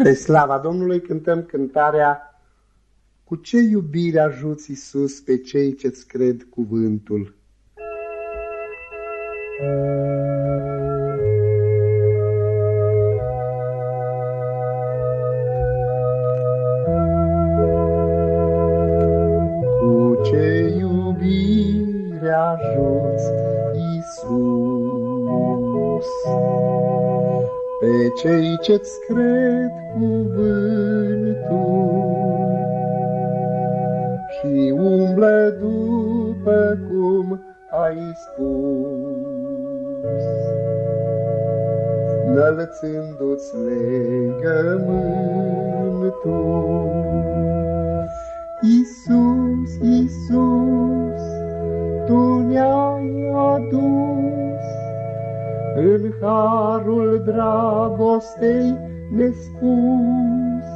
Spre slava Domnului cântăm cântarea Cu ce iubire ajuți, Iisus, pe cei ce-ți cred cuvântul? Cu ce iubire ajuți, Iisus, pe cei ce-ți cred cuvântul și umblă după cum ai spus, înălțându-ți legământul. Iisus, Iisus, Tu ne-ai adus în harul dragostei nespus.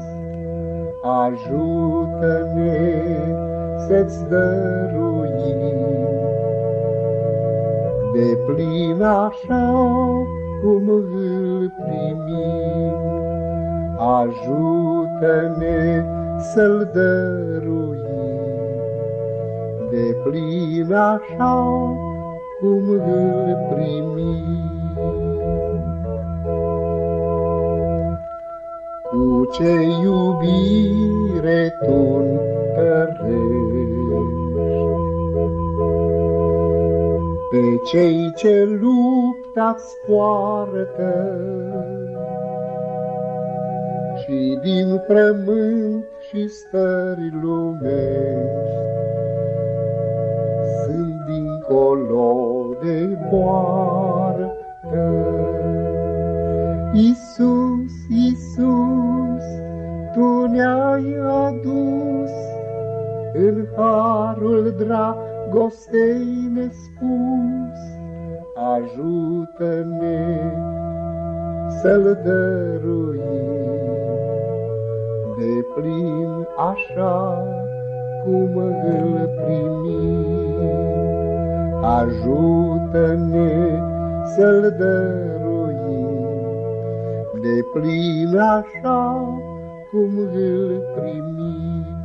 Ajută-ne să-ți dăruim de plin așa cum îl primim. Ajută-ne să-l dăruim de plin așa cum îl primim. Ce iubire tu pe cei ce lupta-ți poartă și din frământ și stări lumești sunt dincolo de boartă. Iisus, Iisus, harul dragostei nespus. Ajută-ne să-L dăruim de plin așa cum îl primim. Ajută-ne să-L dăruim de plin așa cum îl primim.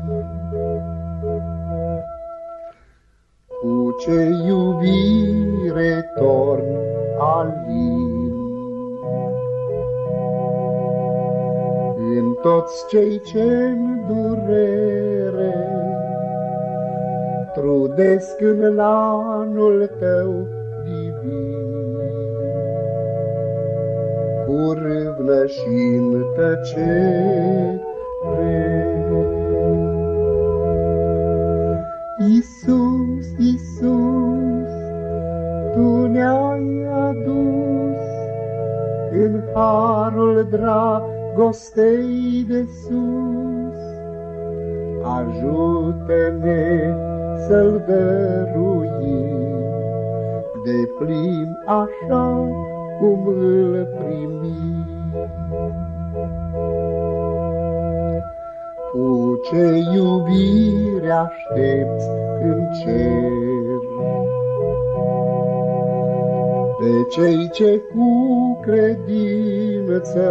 Cu ce iubire torn alin în toți cei ce-n durere trudesc în anul tău divin. Cu râvnă și în tăcere, Iisus, Iisus, în harul dragostei de sus. Ajută-ne să-L dăruim de plin așa cum îl primim. Cu ce iubire aștepți în cer, pe cei ce cu credință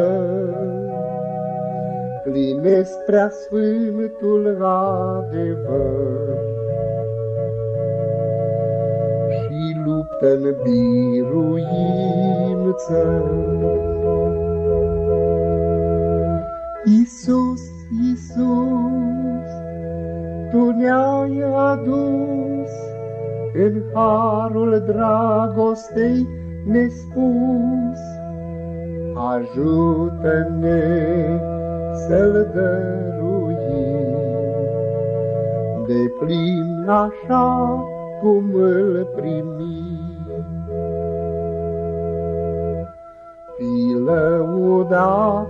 plinesc prea sfântul adevăr și luptă în biruință. Iisus, Iisus, Tu ne-ai adus în harul dragostei nespus. Ajută-ne să-L dăruim de plin așa cum îl primim. Fii lăudat,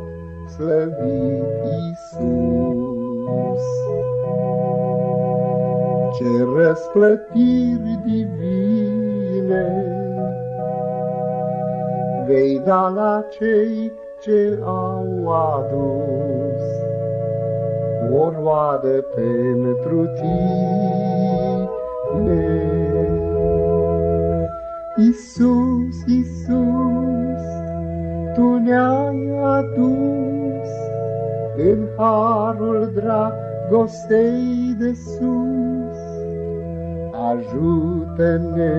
slăvit Iisus, ce răsplătiri divine vei da la cei ce au adus o roadă pentru tine. Iisus, Iisus, Tu ne-ai adus în harul dragostei de sus. Ajută-ne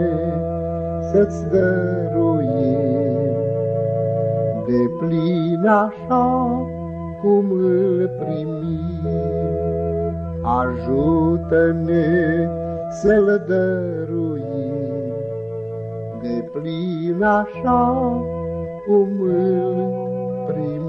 să-ți dăruim de plin așa cum îl primim. Ajută-ne să-l dăruim de plin așa cum îl primim.